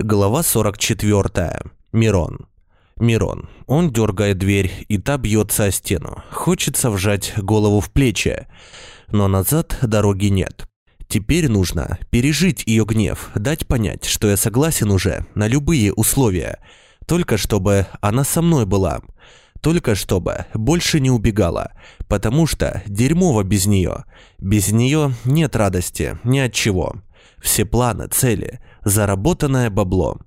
Глава 44. Мирон. Мирон. Он дергает дверь, и та бьется о стену. Хочется вжать голову в плечи, но назад дороги нет. Теперь нужно пережить ее гнев, дать понять, что я согласен уже на любые условия, только чтобы она со мной была, только чтобы больше не убегала, потому что дерьмово без нее. Без нее нет радости ни от чего. Все планы, цели, заработанное бабло.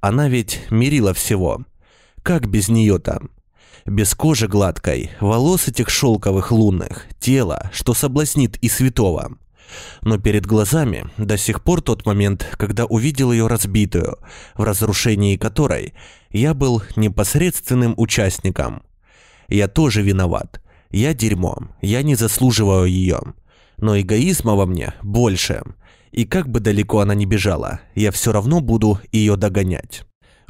Она ведь мерила всего. Как без нее там? Без кожи гладкой, волос этих шелковых лунных, тела, что соблазнит и святого. Но перед глазами до сих пор тот момент, когда увидел ее разбитую, в разрушении которой я был непосредственным участником. Я тоже виноват. Я дерьмо. Я не заслуживаю ее. Но эгоизма во мне больше. И как бы далеко она ни бежала, я все равно буду ее догонять.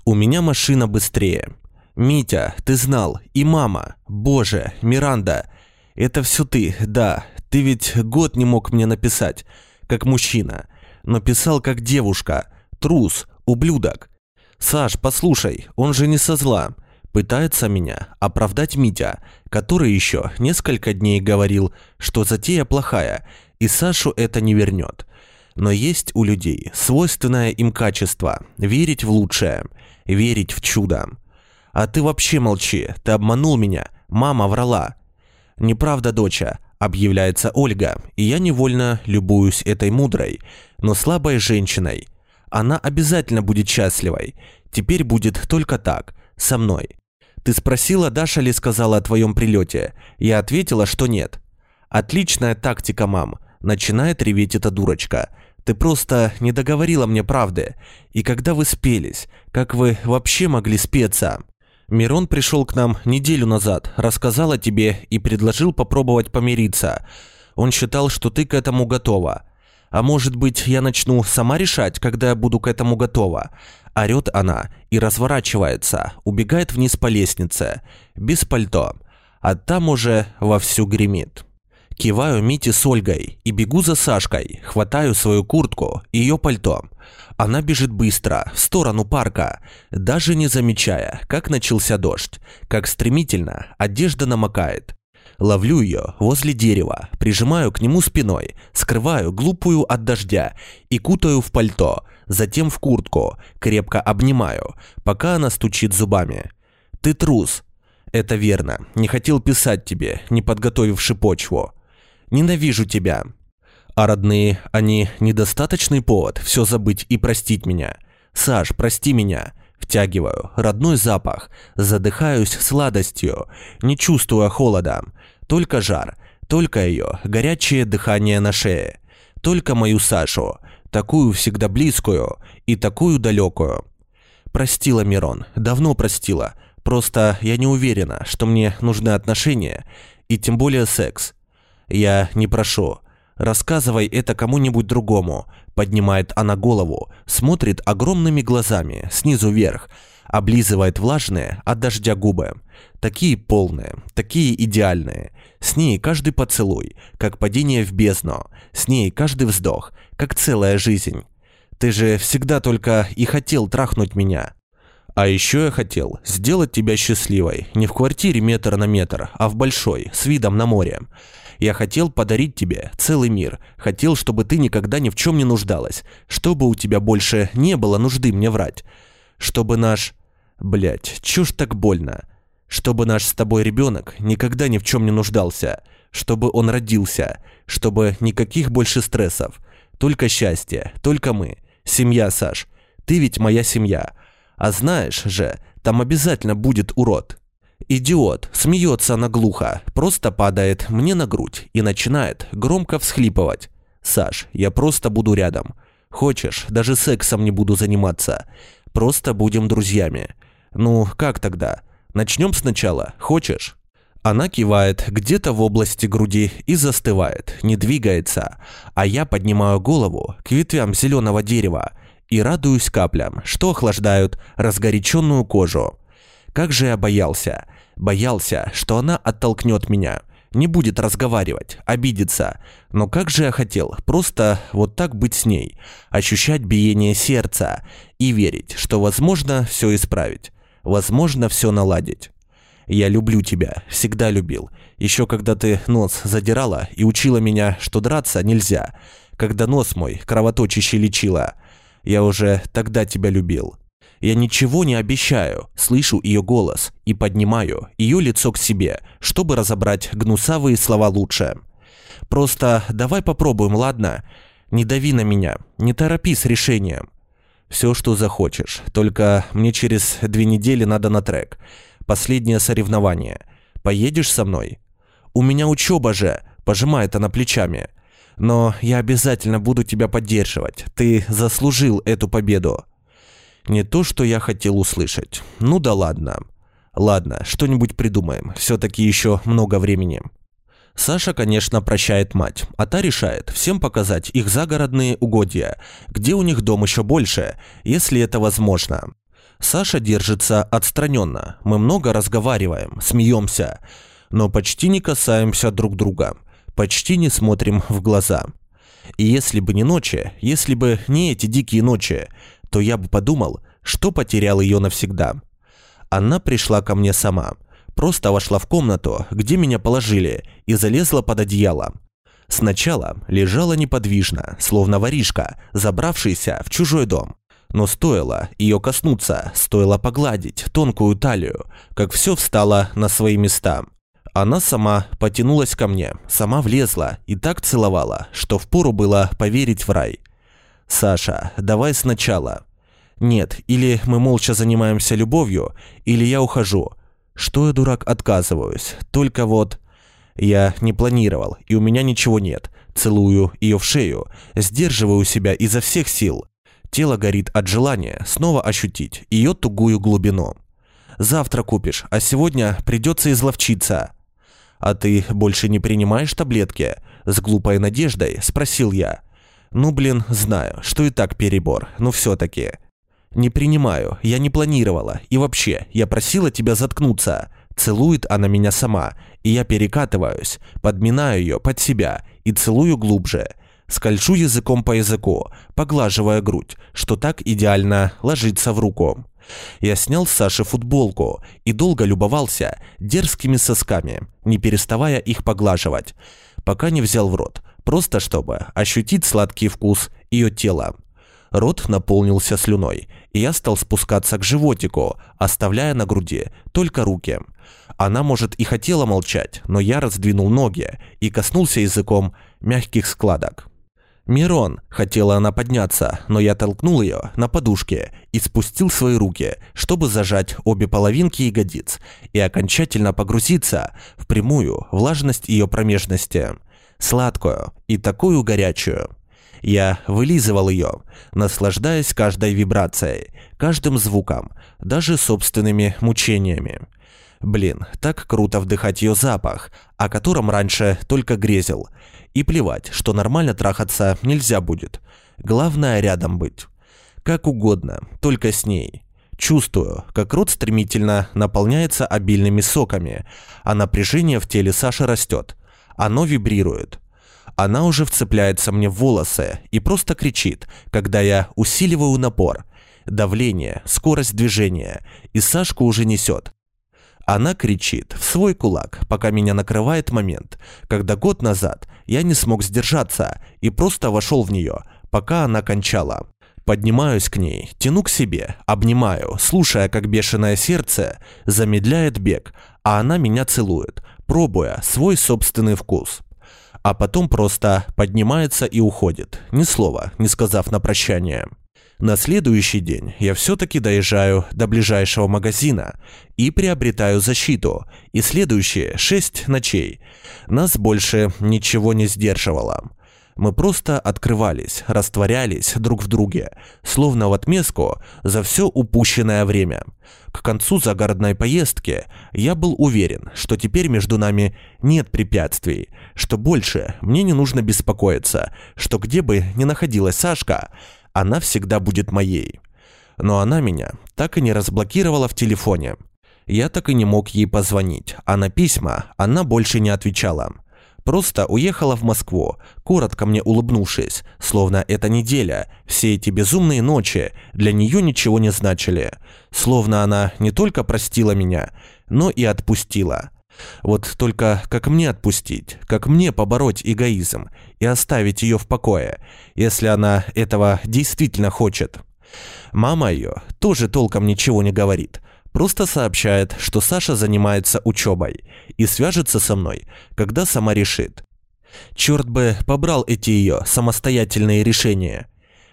У меня машина быстрее. Митя, ты знал, и мама, боже, Миранда, это все ты, да, ты ведь год не мог мне написать, как мужчина, но писал как девушка, трус, ублюдок. Саш, послушай, он же не со зла. Пытается меня оправдать Митя, который еще несколько дней говорил, что затея плохая, и Сашу это не вернет. Но есть у людей свойственное им качество – верить в лучшее, верить в чудо. А ты вообще молчи, ты обманул меня, мама врала. Неправда, доча, объявляется Ольга, и я невольно любуюсь этой мудрой, но слабой женщиной. Она обязательно будет счастливой. Теперь будет только так, со мной. Ты спросила, Даша ли сказала о твоем прилете. Я ответила, что нет. Отличная тактика, мам. Начинает реветь эта дурочка. Ты просто не договорила мне правды. И когда вы спелись, как вы вообще могли спеться? Мирон пришел к нам неделю назад, рассказал о тебе и предложил попробовать помириться. Он считал, что ты к этому готова. А может быть, я начну сама решать, когда я буду к этому готова? Орет она и разворачивается, убегает вниз по лестнице, без пальто. А там уже вовсю гремит. Киваю Мите с Ольгой и бегу за Сашкой, хватаю свою куртку и ее пальто. Она бежит быстро, в сторону парка, даже не замечая, как начался дождь, как стремительно одежда намокает. Ловлю ее возле дерева, прижимаю к нему спиной, скрываю глупую от дождя и кутаю в пальто, затем в куртку, крепко обнимаю, пока она стучит зубами. «Ты трус!» «Это верно. Не хотел писать тебе, не подготовивши почву. Ненавижу тебя. А родные, они недостаточный повод все забыть и простить меня. Саш, прости меня. Втягиваю родной запах, задыхаюсь сладостью, не чувствуя холода. Только жар, только ее горячее дыхание на шее. Только мою Сашу, такую всегда близкую и такую далекую. Простила Мирон, давно простила. Просто я не уверена, что мне нужны отношения и тем более секс. «Я не прошу. Рассказывай это кому-нибудь другому». Поднимает она голову, смотрит огромными глазами, снизу вверх, облизывает влажные от дождя губы. Такие полные, такие идеальные. С ней каждый поцелуй, как падение в бездну. С ней каждый вздох, как целая жизнь. Ты же всегда только и хотел трахнуть меня. А еще я хотел сделать тебя счастливой, не в квартире метр на метр, а в большой, с видом на море. Я хотел подарить тебе целый мир. Хотел, чтобы ты никогда ни в чем не нуждалась. Чтобы у тебя больше не было нужды мне врать. Чтобы наш... Блять, чушь так больно. Чтобы наш с тобой ребенок никогда ни в чем не нуждался. Чтобы он родился. Чтобы никаких больше стрессов. Только счастье. Только мы. Семья, Саш. Ты ведь моя семья. А знаешь же, там обязательно будет урод. Идиот, смеется она глухо, просто падает мне на грудь и начинает громко всхлипывать. «Саш, я просто буду рядом. Хочешь, даже сексом не буду заниматься. Просто будем друзьями. Ну, как тогда? Начнем сначала, хочешь?» Она кивает где-то в области груди и застывает, не двигается, а я поднимаю голову к ветвям зеленого дерева и радуюсь каплям, что охлаждают разгоряченную кожу. Как же я боялся. Боялся, что она оттолкнет меня. не будет разговаривать, обидится. Но как же я хотел просто вот так быть с ней, ощущать биение сердца и верить, что возможно все исправить, возможно все наладить. Я люблю тебя, всегда любил. Еще когда ты нос задирала и учила меня, что драться нельзя. Когда нос мой кровоточище лечила. Я уже тогда тебя любил. Я ничего не обещаю, слышу ее голос и поднимаю ее лицо к себе, чтобы разобрать гнусавые слова лучше. Просто давай попробуем, ладно? Не дави на меня, не торопи с решением. Все, что захочешь, только мне через две недели надо на трек. Последнее соревнование. Поедешь со мной? У меня учеба же, пожимает она плечами. Но я обязательно буду тебя поддерживать. Ты заслужил эту победу. Не то, что я хотел услышать. Ну да ладно. Ладно, что-нибудь придумаем. Все-таки еще много времени. Саша, конечно, прощает мать, а та решает всем показать их загородные угодья, где у них дом еще больше, если это возможно. Саша держится отстраненно. Мы много разговариваем, смеемся, но почти не касаемся друг друга, почти не смотрим в глаза. И если бы не ночи, если бы не эти дикие ночи, то я бы подумал, что потерял ее навсегда. Она пришла ко мне сама, просто вошла в комнату, где меня положили, и залезла под одеяло. Сначала лежала неподвижно, словно воришка, забравшийся в чужой дом. Но стоило ее коснуться, стоило погладить тонкую талию, как все встало на свои места. Она сама потянулась ко мне, сама влезла и так целовала, что впору было поверить в рай. «Саша, давай сначала». «Нет, или мы молча занимаемся любовью, или я ухожу». «Что я, дурак, отказываюсь? Только вот...» «Я не планировал, и у меня ничего нет. Целую ее в шею, сдерживаю себя изо всех сил. Тело горит от желания снова ощутить ее тугую глубину. Завтра купишь, а сегодня придется изловчиться. А ты больше не принимаешь таблетки? С глупой надеждой спросил я. Ну блин, знаю, что и так перебор, но все-таки. Не принимаю, я не планировала. И вообще, я просила тебя заткнуться. Целует она меня сама, и я перекатываюсь, подминаю ее под себя и целую глубже. Скольжу языком по языку, поглаживая грудь, что так идеально ложится в руку. Я снял с Саши футболку и долго любовался дерзкими сосками, не переставая их поглаживать, пока не взял в рот, просто чтобы ощутить сладкий вкус ее тела. Рот наполнился слюной, и я стал спускаться к животику, оставляя на груди только руки. Она, может, и хотела молчать, но я раздвинул ноги и коснулся языком мягких складок. «Мирон!» – хотела она подняться, но я толкнул ее на подушке и спустил свои руки, чтобы зажать обе половинки ягодиц и окончательно погрузиться в прямую влажность ее промежности. Сладкую и такую горячую. Я вылизывал ее, наслаждаясь каждой вибрацией, каждым звуком, даже собственными мучениями. Блин, так круто вдыхать ее запах, о котором раньше только грезил – и плевать, что нормально трахаться нельзя будет. Главное рядом быть. Как угодно, только с ней. Чувствую, как рот стремительно наполняется обильными соками, а напряжение в теле Саши растет. Оно вибрирует. Она уже вцепляется мне в волосы и просто кричит, когда я усиливаю напор. Давление, скорость движения, и Сашку уже несет. Она кричит в свой кулак, пока меня накрывает момент, когда год назад я не смог сдержаться и просто вошел в нее, пока она кончала. Поднимаюсь к ней, тяну к себе, обнимаю, слушая, как бешеное сердце замедляет бег, а она меня целует, пробуя свой собственный вкус. А потом просто поднимается и уходит, ни слова, не сказав на прощание. На следующий день я все-таки доезжаю до ближайшего магазина и приобретаю защиту, и следующие шесть ночей нас больше ничего не сдерживало. Мы просто открывались, растворялись друг в друге, словно в отместку за все упущенное время. К концу загородной поездки я был уверен, что теперь между нами нет препятствий, что больше мне не нужно беспокоиться, что где бы ни находилась Сашка, она всегда будет моей. Но она меня так и не разблокировала в телефоне. Я так и не мог ей позвонить, а на письма она больше не отвечала. Просто уехала в Москву, коротко мне улыбнувшись, словно эта неделя, все эти безумные ночи для нее ничего не значили. Словно она не только простила меня, но и отпустила. Вот только как мне отпустить, как мне побороть эгоизм и оставить ее в покое, если она этого действительно хочет? Мама ее тоже толком ничего не говорит, просто сообщает, что Саша занимается учебой и свяжется со мной, когда сама решит. Черт бы побрал эти ее самостоятельные решения.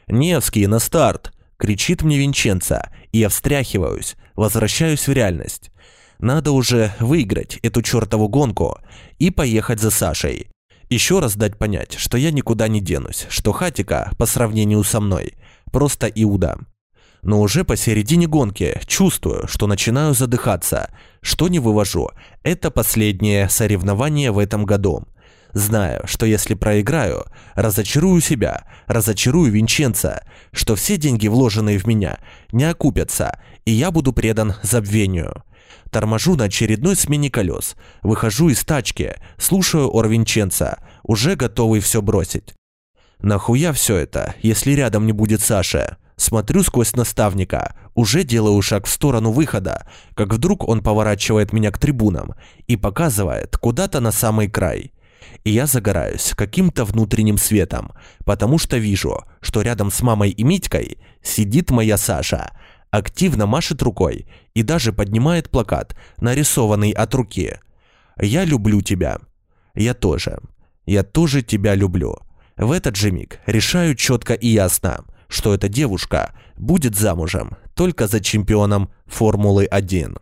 «Невский, на старт!» – кричит мне Винченца, и я встряхиваюсь, возвращаюсь в реальность. Надо уже выиграть эту чертову гонку и поехать за Сашей. Еще раз дать понять, что я никуда не денусь, что Хатика, по сравнению со мной, просто Иуда но уже посередине гонки чувствую, что начинаю задыхаться. Что не вывожу, это последнее соревнование в этом году. Знаю, что если проиграю, разочарую себя, разочарую Винченца, что все деньги, вложенные в меня, не окупятся, и я буду предан забвению. Торможу на очередной смене колес, выхожу из тачки, слушаю ор Винченца, уже готовый все бросить. Нахуя все это, если рядом не будет Саша? Смотрю сквозь наставника, уже делаю шаг в сторону выхода, как вдруг он поворачивает меня к трибунам и показывает куда-то на самый край. И я загораюсь каким-то внутренним светом, потому что вижу, что рядом с мамой и Митькой сидит моя Саша, активно машет рукой и даже поднимает плакат, нарисованный от руки. «Я люблю тебя». Я тоже. Я тоже тебя люблю. В этот же миг решаю четко и ясно – что эта девушка будет замужем только за чемпионом Формулы 1.